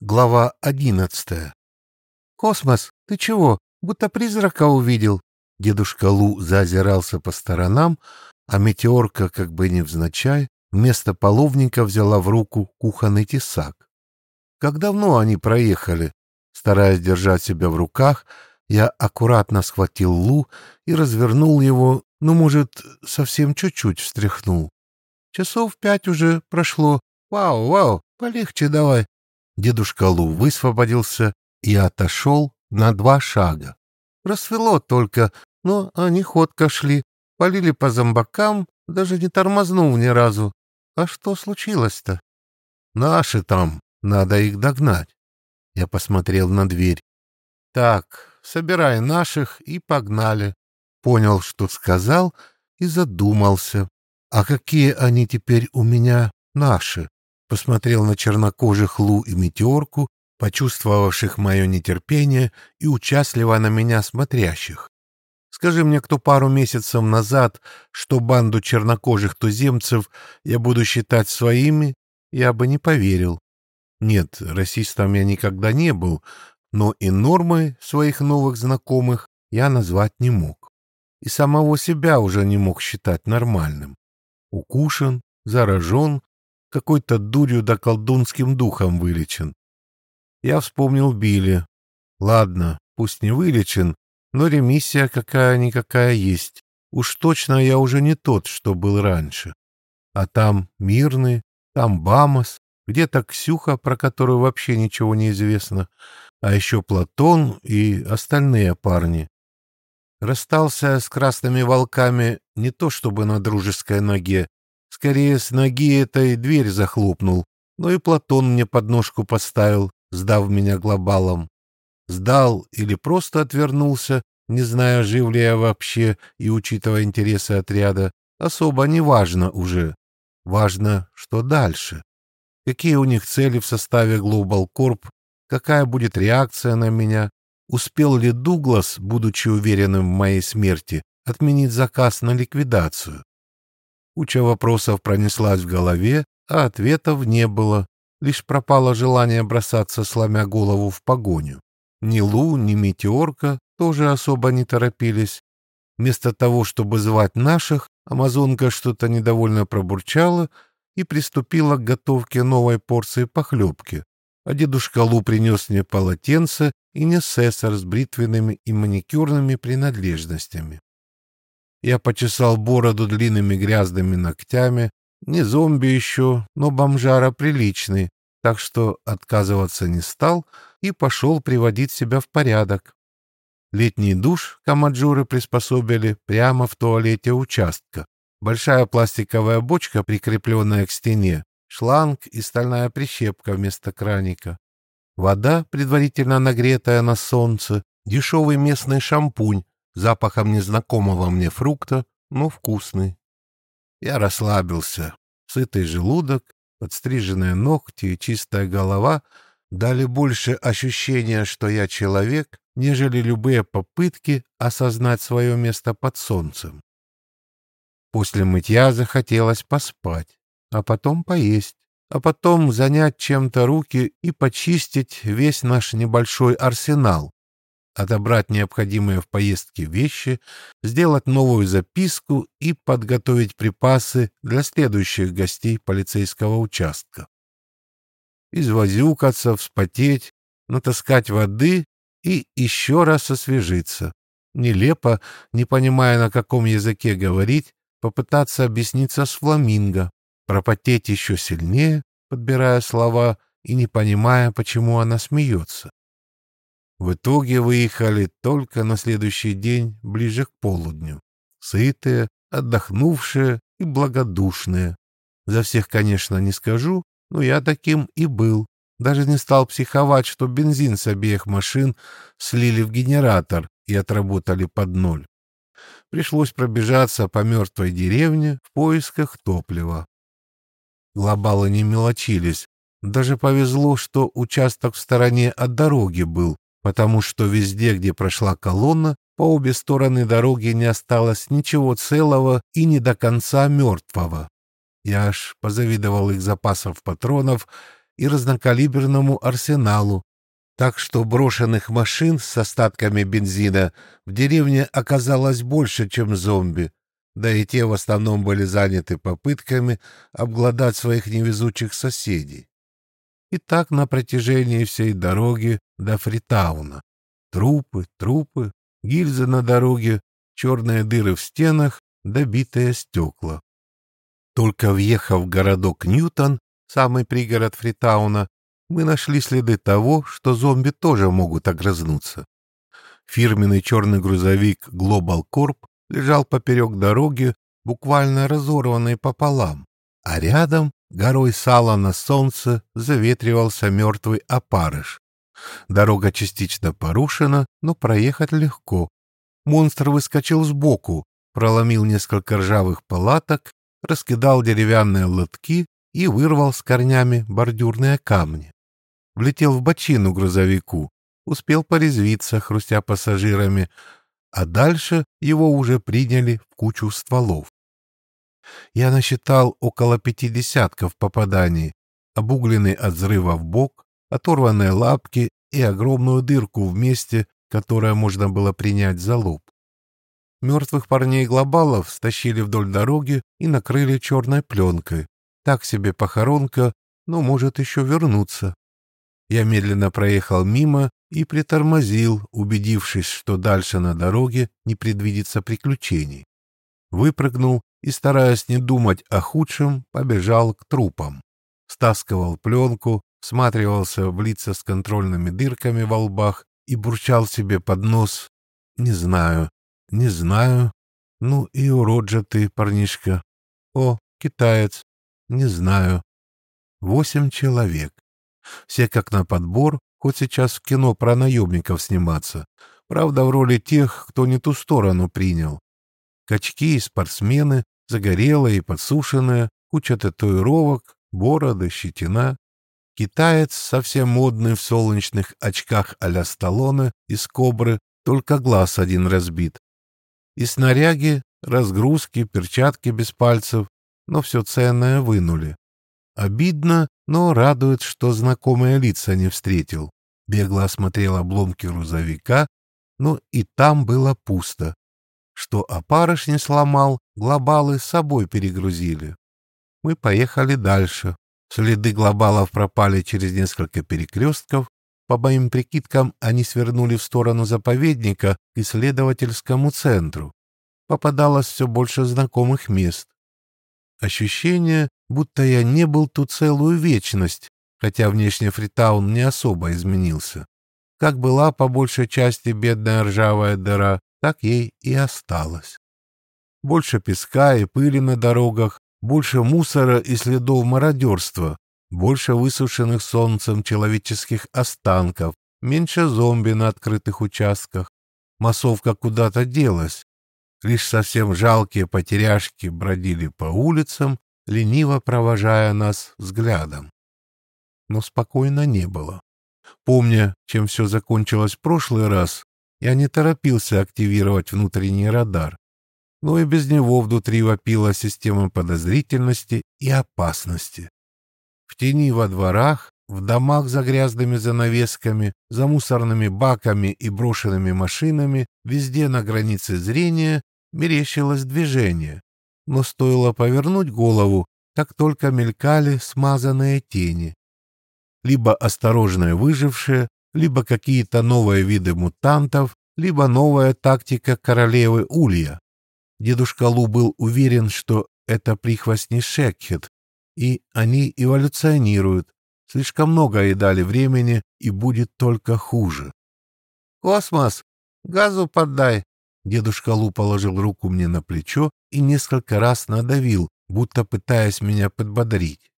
Глава одиннадцатая. «Космос, ты чего? Будто призрака увидел». Дедушка Лу заозирался по сторонам, а метеорка, как бы невзначай, вместо половника взяла в руку кухонный тесак. Как давно они проехали? Стараясь держать себя в руках, я аккуратно схватил Лу и развернул его, ну, может, совсем чуть-чуть встряхнул. Часов пять уже прошло. Вау, вау, полегче давай. Дедушка Лу высвободился и отошел на два шага. Рассвело только, но они ходко шли, полили по зомбакам, даже не тормознув ни разу. А что случилось-то? Наши там, надо их догнать. Я посмотрел на дверь. Так, собирай наших и погнали. Понял, что сказал, и задумался. А какие они теперь у меня наши? Посмотрел на чернокожих Лу и Метеорку, почувствовавших мое нетерпение и участливо на меня смотрящих. Скажи мне кто пару месяцев назад, что банду чернокожих туземцев я буду считать своими, я бы не поверил. Нет, расистом я никогда не был, но и нормой своих новых знакомых я назвать не мог. И самого себя уже не мог считать нормальным. Укушен, заражен какой-то дурью да колдунским духом вылечен. Я вспомнил Билли. Ладно, пусть не вылечен, но ремиссия какая-никакая есть. Уж точно я уже не тот, что был раньше. А там Мирный, там Бамос, где-то Ксюха, про которую вообще ничего не известно, а еще Платон и остальные парни. Расстался с красными волками не то чтобы на дружеской ноге, Скорее, с ноги этой дверь захлопнул, но и Платон мне подножку поставил, сдав меня глобалом. Сдал или просто отвернулся, не зная, жив ли я вообще и учитывая интересы отряда, особо не важно уже. Важно, что дальше. Какие у них цели в составе Global Corp, какая будет реакция на меня, успел ли Дуглас, будучи уверенным в моей смерти, отменить заказ на ликвидацию. Куча вопросов пронеслась в голове, а ответов не было. Лишь пропало желание бросаться, сломя голову в погоню. Ни Лу, ни Метеорка тоже особо не торопились. Вместо того, чтобы звать наших, амазонка что-то недовольно пробурчала и приступила к готовке новой порции похлебки. А дедушка Лу принес мне полотенце и несессор с бритвенными и маникюрными принадлежностями. Я почесал бороду длинными грязными ногтями. Не зомби еще, но бомжара приличный, так что отказываться не стал и пошел приводить себя в порядок. Летний душ камаджуры приспособили прямо в туалете участка. Большая пластиковая бочка, прикрепленная к стене, шланг и стальная прищепка вместо краника. Вода, предварительно нагретая на солнце, дешевый местный шампунь, запахом незнакомого мне фрукта, но вкусный. Я расслабился. Сытый желудок, подстриженные ногти и чистая голова дали больше ощущения, что я человек, нежели любые попытки осознать свое место под солнцем. После мытья захотелось поспать, а потом поесть, а потом занять чем-то руки и почистить весь наш небольшой арсенал, отобрать необходимые в поездке вещи, сделать новую записку и подготовить припасы для следующих гостей полицейского участка. Извозюкаться, вспотеть, натаскать воды и еще раз освежиться. Нелепо, не понимая, на каком языке говорить, попытаться объясниться с фламинго, пропотеть еще сильнее, подбирая слова и не понимая, почему она смеется. В итоге выехали только на следующий день, ближе к полудню. Сытые, отдохнувшие и благодушные. За всех, конечно, не скажу, но я таким и был. Даже не стал психовать, что бензин с обеих машин слили в генератор и отработали под ноль. Пришлось пробежаться по мертвой деревне в поисках топлива. Глобалы не мелочились. Даже повезло, что участок в стороне от дороги был, потому что везде, где прошла колонна, по обе стороны дороги не осталось ничего целого и не до конца мертвого. Я аж позавидовал их запасов патронов и разнокалиберному арсеналу, так что брошенных машин с остатками бензина в деревне оказалось больше, чем зомби, да и те в основном были заняты попытками обглодать своих невезучих соседей. И так на протяжении всей дороги до Фритауна. Трупы, трупы, гильзы на дороге, черные дыры в стенах, добитые стекла. Только въехав в городок Ньютон, самый пригород Фритауна, мы нашли следы того, что зомби тоже могут огрызнуться. Фирменный черный грузовик Global Corp лежал поперек дороги, буквально разорванный пополам, а рядом, горой сала на солнце, заветривался мертвый опарыш. Дорога частично порушена, но проехать легко. Монстр выскочил сбоку, проломил несколько ржавых палаток, раскидал деревянные лотки и вырвал с корнями бордюрные камни влетел в бочину грузовику, успел порезвиться, хрустя пассажирами, а дальше его уже приняли в кучу стволов. Я насчитал около пяти десятков попаданий, обугленный от взрыва в бок, оторванные лапки и огромную дырку в месте, которое можно было принять за лоб. Мертвых парней-глобалов стащили вдоль дороги и накрыли черной пленкой. Так себе похоронка, но может еще вернуться. Я медленно проехал мимо и притормозил, убедившись, что дальше на дороге не предвидится приключений. Выпрыгнул и, стараясь не думать о худшем, побежал к трупам. Стаскивал пленку, всматривался в лица с контрольными дырками во лбах и бурчал себе под нос «Не знаю, не знаю. Ну и урод же ты, парнишка. О, китаец. Не знаю. Восемь человек. Все как на подбор, хоть сейчас в кино про наемников сниматься. Правда, в роли тех, кто не ту сторону принял. Качки и спортсмены, загорелые и подсушенные, куча татуировок, бороды, щетина. Китаец, совсем модный в солнечных очках а-ля Сталлоне из кобры, только глаз один разбит. И снаряги, разгрузки, перчатки без пальцев, но все ценное вынули. Обидно, но радует, что знакомые лица не встретил. Бегло осмотрел обломки грузовика, но и там было пусто. Что опарыш не сломал, глобалы с собой перегрузили. Мы поехали дальше. Следы глобалов пропали через несколько перекрестков. По моим прикидкам, они свернули в сторону заповедника к исследовательскому центру. Попадалось все больше знакомых мест. Ощущение, будто я не был тут целую вечность, хотя внешне Фритаун не особо изменился. Как была по большей части бедная ржавая дыра, так ей и осталась. Больше песка и пыли на дорогах, больше мусора и следов мародерства, больше высушенных солнцем человеческих останков, меньше зомби на открытых участках. Массовка куда-то делась, Лишь совсем жалкие потеряшки бродили по улицам, лениво провожая нас взглядом. Но спокойно не было. Помня, чем все закончилось в прошлый раз, я не торопился активировать внутренний радар. Но и без него внутри вопила система подозрительности и опасности. В тени во дворах, в домах за грязными занавесками, за мусорными баками и брошенными машинами, везде на границе зрения мерещилось движение, но стоило повернуть голову, как только мелькали смазанные тени. Либо осторожные выжившие, либо какие-то новые виды мутантов, либо новая тактика королевы Улья. Дедушка Лу был уверен, что это прихвостни Шекхет, и они эволюционируют. Слишком много ей дали времени, и будет только хуже. «Космос, газу поддай!» Дедушка Лу положил руку мне на плечо и несколько раз надавил, будто пытаясь меня подбодрить.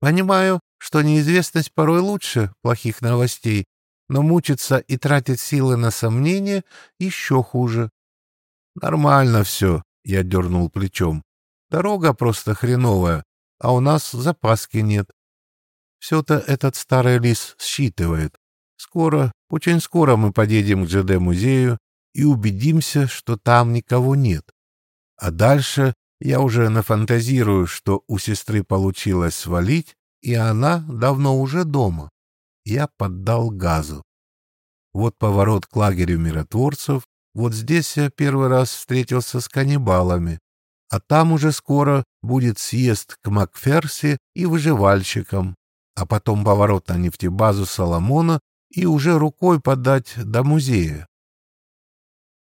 «Понимаю, что неизвестность порой лучше плохих новостей, но мучиться и тратить силы на сомнения еще хуже». «Нормально все», — я дернул плечом. «Дорога просто хреновая, а у нас запаски нет. Все-то этот старый лис считывает. Скоро, очень скоро мы подъедем к ЖД-музею, и убедимся, что там никого нет. А дальше я уже нафантазирую, что у сестры получилось свалить, и она давно уже дома. Я поддал газу. Вот поворот к лагерю миротворцев, вот здесь я первый раз встретился с каннибалами, а там уже скоро будет съезд к Макферси и выживальщикам, а потом поворот на нефтебазу Соломона и уже рукой подать до музея.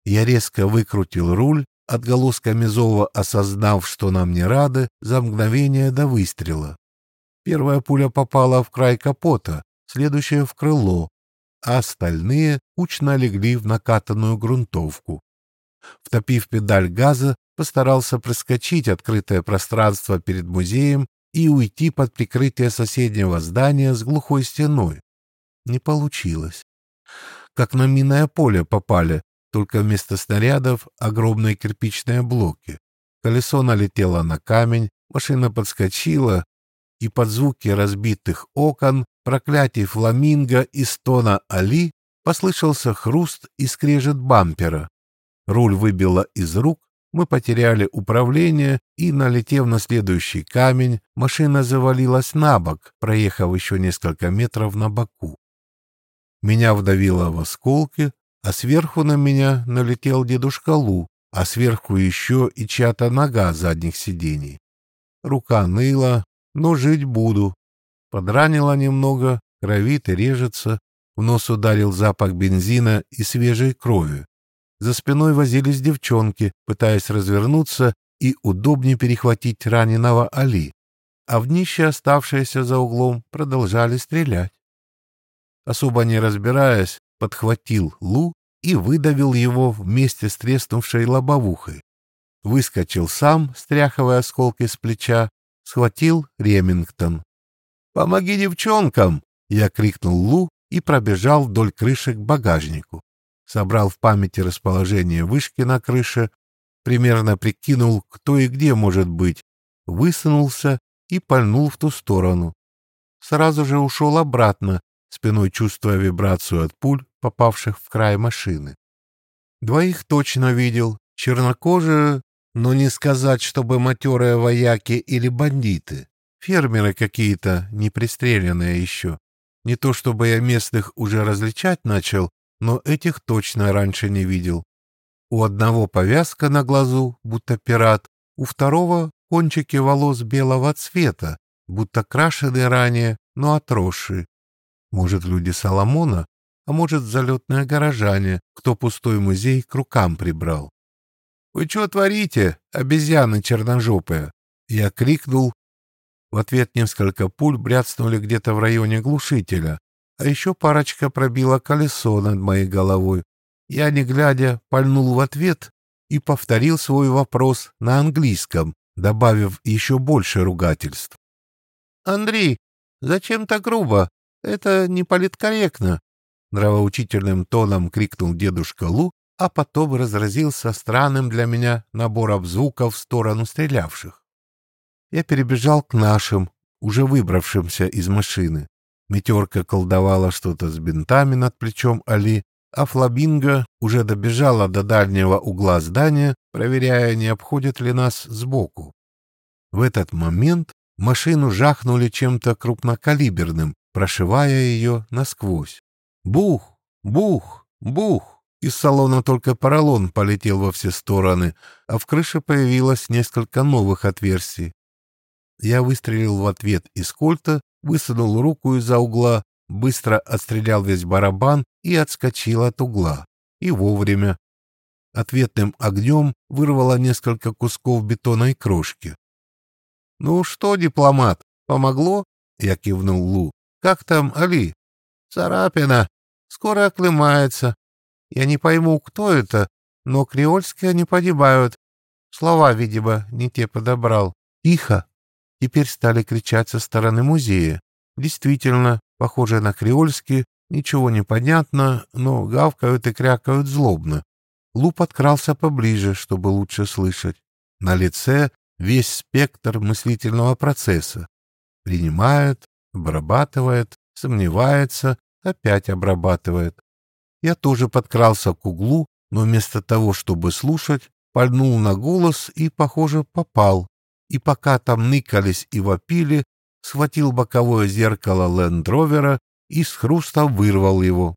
Я резко выкрутил руль, отголосками зова осознав, что нам не рады, за мгновение до выстрела. Первая пуля попала в край капота, следующая — в крыло, а остальные кучно легли в накатанную грунтовку. Втопив педаль газа, постарался проскочить открытое пространство перед музеем и уйти под прикрытие соседнего здания с глухой стеной. Не получилось. Как на минное поле попали, только вместо снарядов огромные кирпичные блоки. Колесо налетело на камень, машина подскочила, и под звуки разбитых окон, проклятий фламинго и стона Али послышался хруст и скрежет бампера. Руль выбило из рук, мы потеряли управление, и, налетев на следующий камень, машина завалилась на бок, проехав еще несколько метров на боку. Меня вдавило в осколки, а сверху на меня налетел дедушка Лу, а сверху еще и чья-то нога задних сидений. Рука ныла, но жить буду. Подранила немного, кровит и режется, в нос ударил запах бензина и свежей крови. За спиной возились девчонки, пытаясь развернуться и удобнее перехватить раненого Али, а в днище, оставшиеся за углом, продолжали стрелять. Особо не разбираясь, подхватил Лу и выдавил его вместе с треснувшей лобовухой. Выскочил сам, стряхивая осколки с плеча, схватил Ремингтон. «Помоги девчонкам!» — я крикнул Лу и пробежал вдоль крыши к багажнику собрал в памяти расположение вышки на крыше, примерно прикинул, кто и где может быть, высунулся и пальнул в ту сторону. Сразу же ушел обратно, спиной чувствуя вибрацию от пуль, попавших в край машины. Двоих точно видел, чернокожие, но не сказать, чтобы матерые вояки или бандиты. Фермеры какие-то, не пристреленные еще. Не то чтобы я местных уже различать начал, но этих точно раньше не видел. У одного повязка на глазу, будто пират, у второго кончики волос белого цвета, будто крашены ранее, но отросшие. Может, люди Соломона, а может, залетные горожане, кто пустой музей к рукам прибрал. «Вы что творите, обезьяны черножопые?» Я крикнул. В ответ несколько пуль бряцнули где-то в районе глушителя, а еще парочка пробила колесо над моей головой. Я, не глядя, пальнул в ответ и повторил свой вопрос на английском, добавив еще больше ругательств. «Андрей, зачем так грубо? Это не политкорректно!» Нравоучительным тоном крикнул дедушка Лу, а потом разразился странным для меня набором звуков в сторону стрелявших. Я перебежал к нашим, уже выбравшимся из машины. Метерка колдовала что-то с бинтами над плечом Али, а Флабинга уже добежала до дальнего угла здания, проверяя, не обходят ли нас сбоку. В этот момент машину жахнули чем-то крупнокалиберным, прошивая ее насквозь. Бух! Бух! Бух! Из салона только поролон полетел во все стороны, а в крыше появилось несколько новых отверстий. Я выстрелил в ответ из кольта высунул руку из-за угла, быстро отстрелял весь барабан и отскочил от угла. И вовремя. Ответным огнем вырвало несколько кусков бетонной крошки. «Ну что, дипломат, помогло?» — я кивнул Лу. «Как там Али?» «Царапина. Скоро оклемается. Я не пойму, кто это, но креольские не погибают. Слова, видимо, не те подобрал. Тихо!» Теперь стали кричать со стороны музея. Действительно, похоже на креольский, ничего не понятно, но гавкают и крякают злобно. Лу подкрался поближе, чтобы лучше слышать. На лице весь спектр мыслительного процесса. Принимает, обрабатывает, сомневается, опять обрабатывает. Я тоже подкрался к углу, но вместо того, чтобы слушать, пальнул на голос и, похоже, попал и пока там ныкались и вопили, схватил боковое зеркало лендровера и с хрустом вырвал его.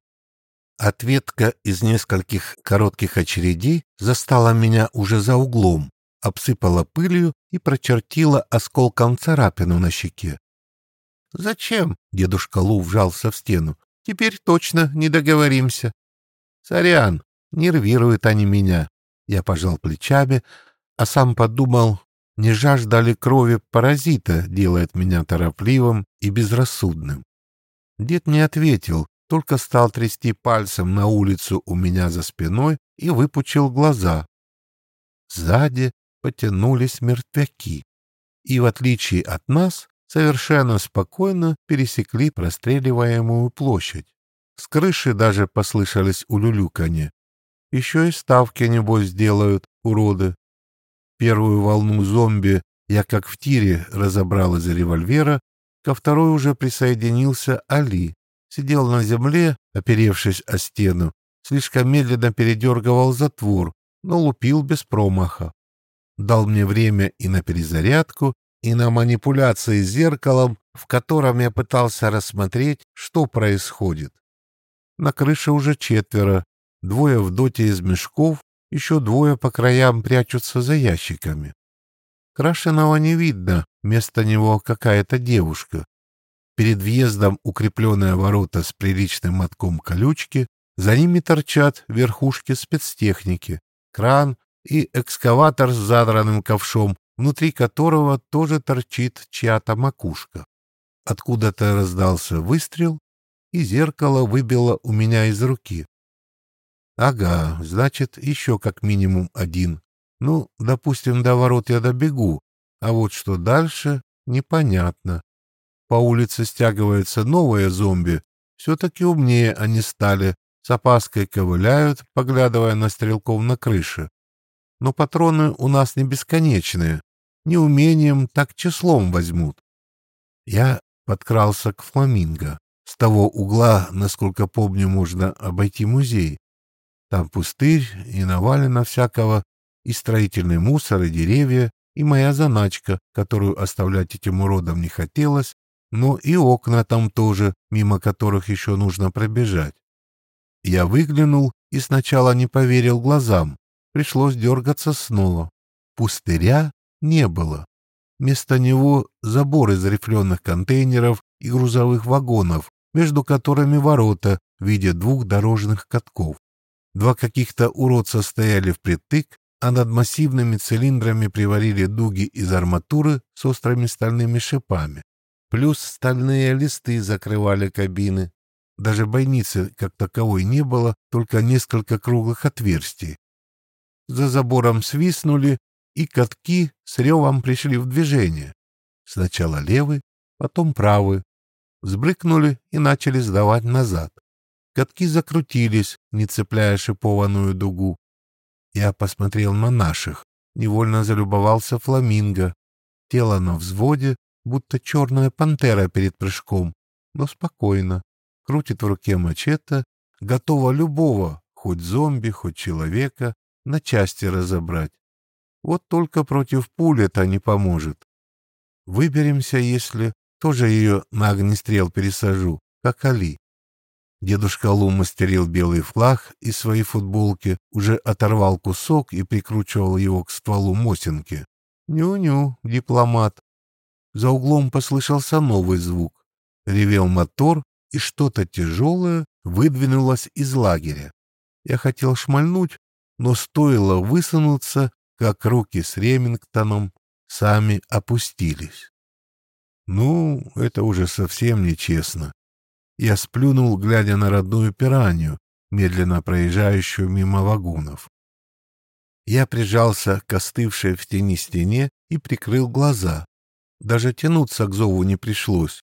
Ответка из нескольких коротких очередей застала меня уже за углом, обсыпала пылью и прочертила осколком царапину на щеке. «Зачем?» — дедушка Лу вжался в стену. «Теперь точно не договоримся». «Сорян, нервируют они меня». Я пожал плечами, а сам подумал, не жажда крови паразита делает меня торопливым и безрассудным. Дед не ответил, только стал трясти пальцем на улицу у меня за спиной и выпучил глаза. Сзади потянулись мертвяки, и, в отличие от нас, совершенно спокойно пересекли простреливаемую площадь. С крыши даже послышались улюлюканье. Еще и ставки, небось, сделают, уроды. Первую волну зомби я, как в тире, разобрал из револьвера, ко второй уже присоединился Али. Сидел на земле, оперевшись о стену, слишком медленно передергивал затвор, но лупил без промаха. Дал мне время и на перезарядку, и на манипуляции зеркалом, в котором я пытался рассмотреть, что происходит. На крыше уже четверо, двое в доте из мешков, еще двое по краям прячутся за ящиками. Крашеного не видно, вместо него какая-то девушка. Перед въездом укрепленные ворота с приличным мотком колючки, за ними торчат верхушки спецтехники, кран и экскаватор с задранным ковшом, внутри которого тоже торчит чья-то макушка. Откуда-то раздался выстрел, и зеркало выбило у меня из руки. Ага, значит, еще как минимум один. Ну, допустим, до ворот я добегу, а вот что дальше, непонятно. По улице стягиваются новые зомби, все-таки умнее они стали, с опаской ковыляют, поглядывая на стрелков на крыше. Но патроны у нас не бесконечные, не умением, так числом возьмут. Я подкрался к фламинго. С того угла, насколько помню, можно обойти музей. Там пустырь и навалено всякого, и строительный мусор, и деревья, и моя заначка, которую оставлять этим уродам не хотелось, но и окна там тоже, мимо которых еще нужно пробежать. Я выглянул и сначала не поверил глазам. Пришлось дергаться снова. Пустыря не было. Вместо него забор из рифленых контейнеров и грузовых вагонов, между которыми ворота в виде двух дорожных катков. Два каких-то уродца стояли впритык, а над массивными цилиндрами приварили дуги из арматуры с острыми стальными шипами. Плюс стальные листы закрывали кабины. Даже бойницы как таковой не было, только несколько круглых отверстий. За забором свистнули, и катки с ревом пришли в движение. Сначала левый, потом правый. Взбрыкнули и начали сдавать назад. Катки закрутились, не цепляя шипованную дугу. Я посмотрел на наших, невольно залюбовался фламинго. Тело на взводе, будто черная пантера перед прыжком, но спокойно. Крутит в руке мачете, готова любого, хоть зомби, хоть человека, на части разобрать. Вот только против пули это не поможет. Выберемся, если тоже ее на огнестрел пересажу, как Али. Дедушка Лу мастерил белый флаг из своей футболки, уже оторвал кусок и прикручивал его к стволу мосинки. Ню-ню, дипломат. За углом послышался новый звук. Ревел мотор, и что-то тяжелое выдвинулось из лагеря. Я хотел шмальнуть, но стоило высунуться, как руки с Ремингтоном сами опустились. Ну, это уже совсем нечестно. Я сплюнул, глядя на родную пиранью, медленно проезжающую мимо вагонов. Я прижался к остывшей в тени стене и прикрыл глаза. Даже тянуться к зову не пришлось.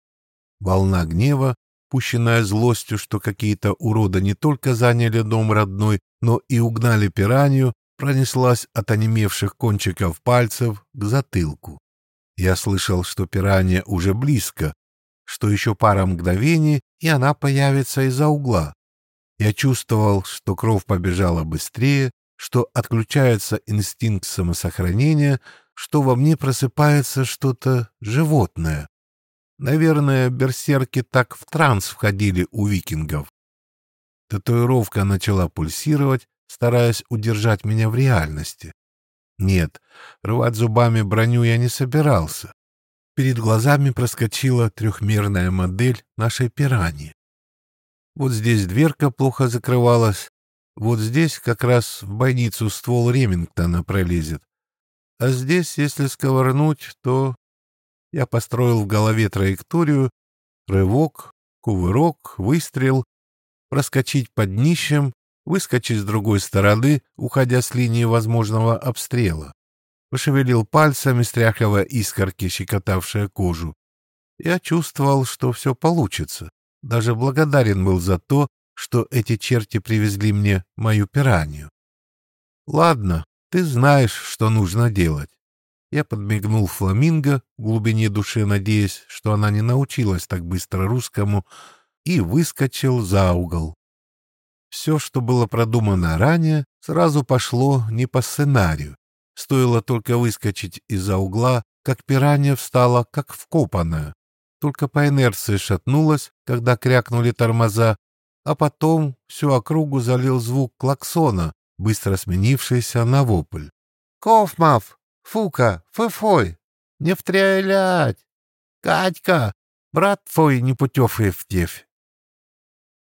Волна гнева, пущенная злостью, что какие-то уроды не только заняли дом родной, но и угнали пиранью, пронеслась от онемевших кончиков пальцев к затылку. Я слышал, что пиранья уже близко, что еще пара мгновений, и она появится из-за угла. Я чувствовал, что кровь побежала быстрее, что отключается инстинкт самосохранения, что во мне просыпается что-то животное. Наверное, берсерки так в транс входили у викингов. Татуировка начала пульсировать, стараясь удержать меня в реальности. Нет, рвать зубами броню я не собирался. Перед глазами проскочила трехмерная модель нашей пираньи. Вот здесь дверка плохо закрывалась, вот здесь как раз в бойницу ствол Ремингтона пролезет. А здесь, если сковырнуть, то... Я построил в голове траекторию, рывок, кувырок, выстрел, проскочить под днищем, выскочить с другой стороны, уходя с линии возможного обстрела. Пошевелил пальцами, стряхивая искорки, щекотавшие кожу. Я чувствовал, что все получится. Даже благодарен был за то, что эти черти привезли мне мою пиранью. Ладно, ты знаешь, что нужно делать. Я подмигнул фламинго, в глубине души надеясь, что она не научилась так быстро русскому, и выскочил за угол. Все, что было продумано ранее, сразу пошло не по сценарию. Стоило только выскочить из-за угла, как пиранья встала, как вкопанная. Только по инерции шатнулась, когда крякнули тормоза, а потом всю округу залил звук клаксона, быстро сменившийся на вопль. «Кофмав! Фука! Фыфой! Не втрялять! Катька! Брат твой непутевый втевь!»